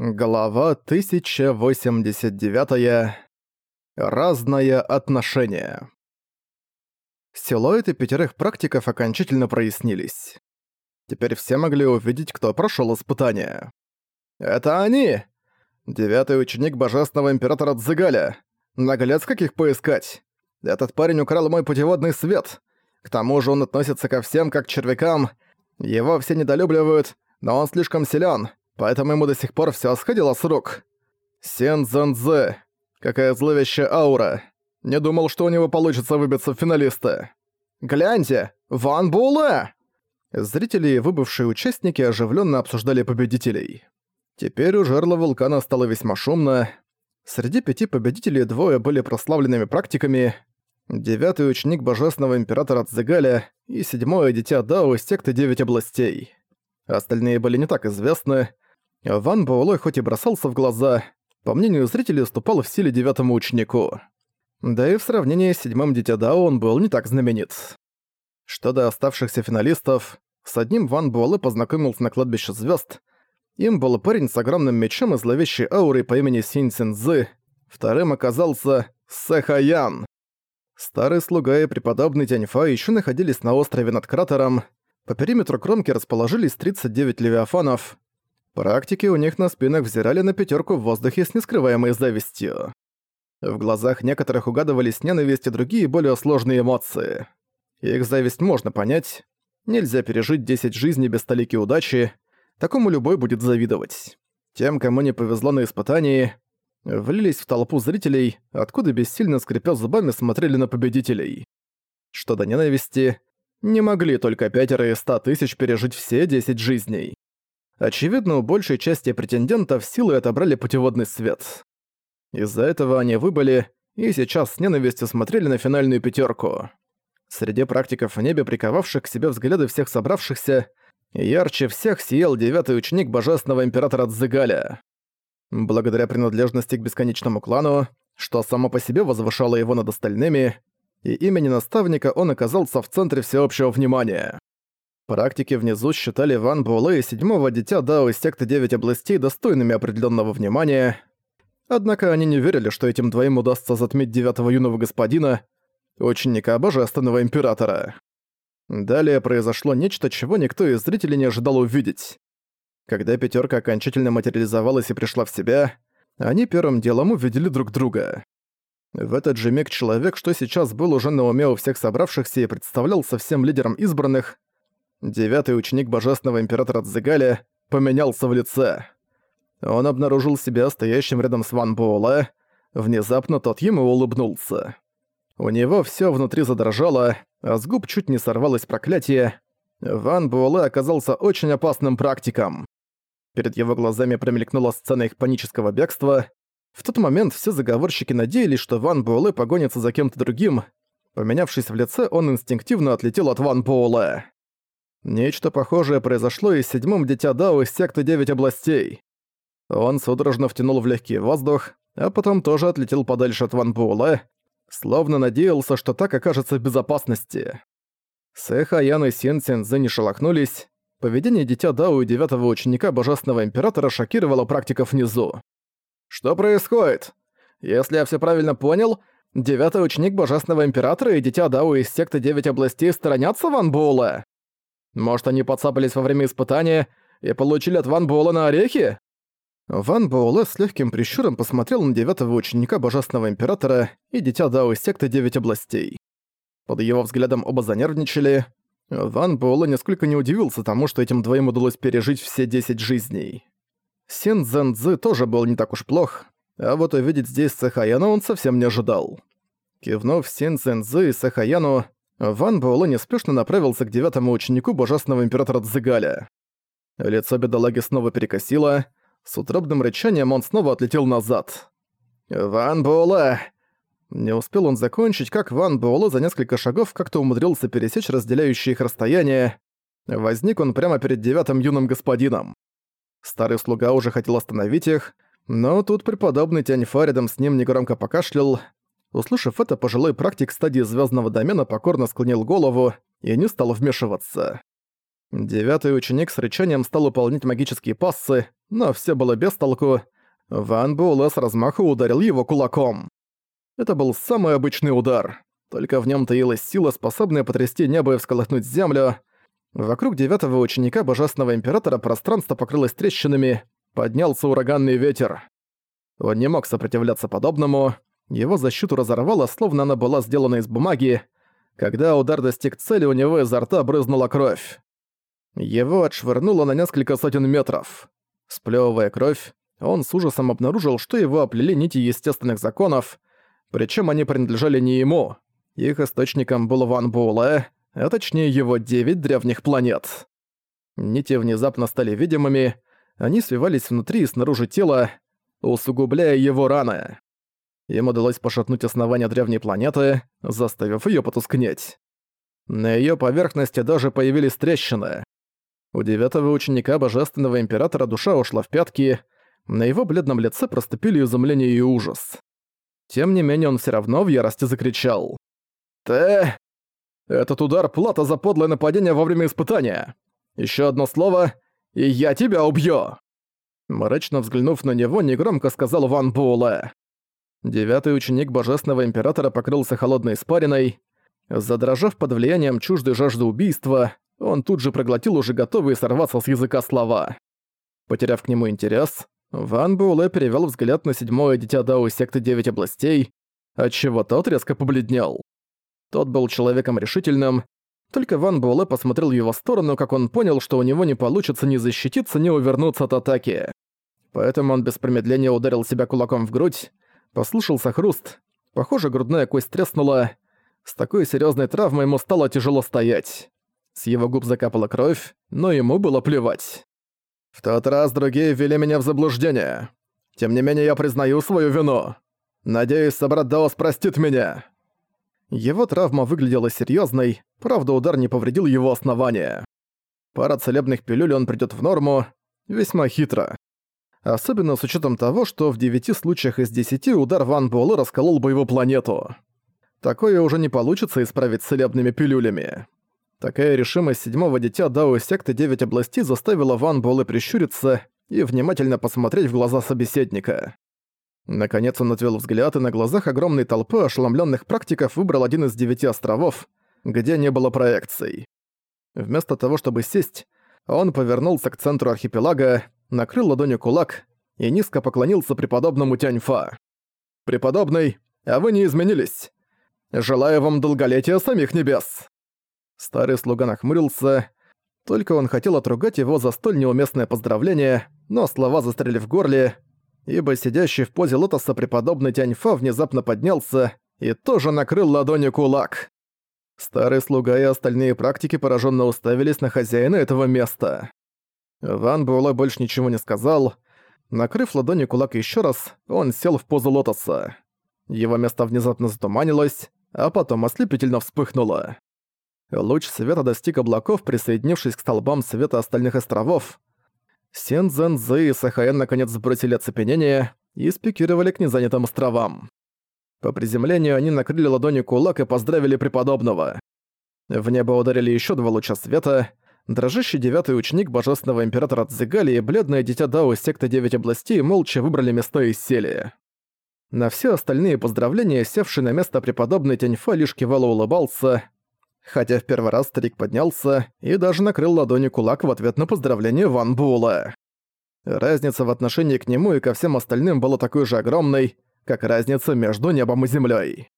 Глава 1089. Разное отношение. Силуэты пятерых практиков окончательно прояснились. Теперь все могли увидеть, кто прошёл испытание. «Это они!» Девятый ученик Божественного Императора Дзигаля. Наглец каких поискать. Этот парень украл мой путеводный свет. К тому же он относится ко всем как к червякам. Его все недолюбливают, но он слишком силён поэтому ему до сих пор всё сходило с рук. Сен Цзэнзэ. Какая зловещая аура. Не думал, что у него получится выбиться в финалисты. «Гляньте! Ван Буле!» Зрители и выбывшие участники оживленно обсуждали победителей. Теперь у жерла вулкана стало весьма шумно. Среди пяти победителей двое были прославленными практиками. Девятый ученик Божественного Императора Цзегаля и седьмое дитя Дао из секты Девять Областей. Остальные были не так известны, Ван Буэллой хоть и бросался в глаза, по мнению зрителей уступал в силе девятому ученику. Да и в сравнении с седьмым Дитя Дао он был не так знаменит. Что до оставшихся финалистов, с одним Ван Буэлэ познакомился на кладбище звезд. Им был парень с огромным мечом и зловещей аурой по имени Синь Цзы. Вторым оказался Сэхаян. Старый слуга и преподобный Тяньфа еще находились на острове над кратером. По периметру кромки расположились 39 левиафанов, Практики у них на спинах взирали на пятерку в воздухе с нескрываемой завистью. В глазах некоторых угадывались ненависть и другие более сложные эмоции. Их зависть можно понять. Нельзя пережить 10 жизней без столики удачи. Такому любой будет завидовать. Тем, кому не повезло на испытании, влились в толпу зрителей, откуда бессильно скрипя зубами смотрели на победителей. Что до ненависти, не могли только пятеро из ста тысяч пережить все 10 жизней. Очевидно, у большей части претендентов силы отобрали путеводный свет. Из-за этого они выбыли и сейчас с ненавистью смотрели на финальную пятерку. Среди практиков в небе, приковавших к себе взгляды всех собравшихся, ярче всех сиял девятый ученик божественного императора Дзигаля. Благодаря принадлежности к бесконечному клану, что само по себе возвышало его над остальными, и имени наставника он оказался в центре всеобщего внимания. Практики внизу считали Ван Буэлэ и седьмого дитя Дао из секты Девять областей достойными определенного внимания. Однако они не верили, что этим двоим удастся затмить девятого юного господина, ученика Божественного Императора. Далее произошло нечто, чего никто из зрителей не ожидал увидеть. Когда пятерка окончательно материализовалась и пришла в себя, они первым делом увидели друг друга. В этот же миг человек, что сейчас был уже на уме у всех собравшихся и представлялся всем лидером избранных, Девятый ученик Божественного Императора Цзигаля поменялся в лице. Он обнаружил себя стоящим рядом с Ван Буэлэ. Внезапно тот ему улыбнулся. У него всё внутри задрожало, а с губ чуть не сорвалось проклятие. Ван Буэлэ оказался очень опасным практиком. Перед его глазами промелькнула сцена их панического бегства. В тот момент все заговорщики надеялись, что Ван Буэлэ погонится за кем-то другим. Поменявшись в лице, он инстинктивно отлетел от Ван Буэлэ. Нечто похожее произошло и с седьмым Дитя Дао из секты Девять областей. Он судорожно втянул в легкий воздух, а потом тоже отлетел подальше от Ван Буэлэ, словно надеялся, что так окажется в безопасности. Сэха, Ян и Син Цинзы не шелохнулись. Поведение Дитя Дао и девятого ученика Божественного Императора шокировало практиков внизу. «Что происходит? Если я все правильно понял, девятый ученик Божественного Императора и Дитя Дао из секты Девять областей сторонятся Ван Буэлэ?» Может, они подцапались во время испытания и получили от Ван Буэлла на орехи?» Ван Буэлэ с легким прищуром посмотрел на девятого ученика Божественного Императора и Дитя Дао из секты Девять областей. Под его взглядом оба занервничали. Ван Буэлэ нисколько не удивился тому, что этим двоим удалось пережить все десять жизней. Син Цзэн Цзы тоже был не так уж плох, а вот увидеть здесь Сахаяна он совсем не ожидал. Кивнув Син Цзэн Цзы и Сахаяну, Ван Буэлэ неспешно направился к девятому ученику божественного императора Цзигаля. Лицо бедолаги снова перекосило, с утробным рычанием он снова отлетел назад. «Ван Буэлэ!» Не успел он закончить, как Ван Буэлэ за несколько шагов как-то умудрился пересечь разделяющие их расстояние. Возник он прямо перед девятым юным господином. Старый слуга уже хотел остановить их, но тут преподобный Тяньфа рядом с ним негромко покашлял, Услышав это, пожилой практик стадии звездного домена покорно склонил голову и не стал вмешиваться. Девятый ученик с рычанием стал выполнять магические пассы, но все было без толку. Ван Буэлэ с размаху ударил его кулаком. Это был самый обычный удар. Только в нем таилась сила, способная потрясти небо и всколыхнуть землю. Вокруг девятого ученика Божественного Императора пространство покрылось трещинами, поднялся ураганный ветер. Он не мог сопротивляться подобному, его защиту разорвало, словно она была сделана из бумаги. Когда удар достиг цели, у него изо рта брызнула кровь. Его отшвырнуло на несколько сотен метров. Сплёвывая кровь, он с ужасом обнаружил, что его оплели нити естественных законов, причем они принадлежали не ему. Их источником был Ван Буэлэ, а точнее его девять древних планет. Нити внезапно стали видимыми, они свивались внутри и снаружи тела, усугубляя его раны. Им удалось пошатнуть основание древней планеты, заставив ее потускнеть. На ее поверхности даже появились трещины. У девятого ученика Божественного Императора душа ушла в пятки, на его бледном лице проступили изумление и ужас. Тем не менее он все равно в ярости закричал. «Ты... Этот удар — плата за подлое нападение во время испытания. Еще одно слово, и я тебя убью!» Мрачно взглянув на него, негромко сказал Ван Буэлэ. Девятый ученик Божественного Императора покрылся холодной испариной. Задрожав под влиянием чуждой жажды убийства, он тут же проглотил уже готовые сорваться с языка слова. Потеряв к нему интерес, Ван Буэлэ перевёл взгляд на седьмое дитя Дао секты Девять областей, отчего тот резко побледнел. Тот был человеком решительным, только Ван Буэлэ посмотрел в его сторону, как он понял, что у него не получится ни защититься, ни увернуться от атаки. Поэтому он без промедления ударил себя кулаком в грудь, послышался хруст, похоже, грудная кость треснула. С такой серьезной травмой ему стало тяжело стоять. С его губ закапала кровь, но ему было плевать. В тот раз другие ввели меня в заблуждение. Тем не менее, я признаю свою вину. Надеюсь, собрат Даос простит меня. Его травма выглядела серьезной, правда удар не повредил его основания. Пара целебных пилюль он придёт в норму, весьма хитро. Особенно с учетом того, что в девяти случаях из десяти удар Ван Буэлэ расколол бы его планету. Такое уже не получится исправить целебными пилюлями. Такая решимость седьмого дитя Дао секты Девять областей заставила Ван Буэлэ прищуриться и внимательно посмотреть в глаза собеседника. Наконец он отвел взгляд и на глазах огромной толпы ошеломленных практиков выбрал один из девяти островов, где не было проекций. Вместо того, чтобы сесть, он повернулся к центру архипелага, накрыл ладонью кулак и низко поклонился преподобному Тяньфа. «Преподобный, а вы не изменились. Желаю вам долголетия самих небес!» Старый слуга нахмурился. Только он хотел отругать его за столь неуместное поздравление, но слова застряли в горле, ибо сидящий в позе лотоса преподобный Тяньфа внезапно поднялся и тоже накрыл ладонью кулак. Старый слуга и остальные практики пораженно уставились на хозяина этого места. Ван Буэлэ больше ничего не сказал. Накрыв ладонью кулак еще раз, он сел в позу лотоса. Его место внезапно затуманилось, а потом ослепительно вспыхнуло. Луч света достиг облаков, присоединившись к столбам света остальных островов. Сен Цзэн Цзы и Сахаэн наконец сбросили оцепенение и спикировали к незанятым островам. По приземлению они накрыли ладонью кулак и поздравили преподобного. В небо ударили еще два луча света. Дрожащий девятый ученик божественного императора Цзигали и бледное дитя Дао секты Девять областей молча выбрали места и сели. На все остальные поздравления, севший на место преподобный Тяньфа лишь кивало улыбался, хотя в первый раз старик поднялся и даже накрыл ладонью кулак в ответ на поздравление Ван Була. Разница в отношении к нему и ко всем остальным была такой же огромной, как разница между небом и землей.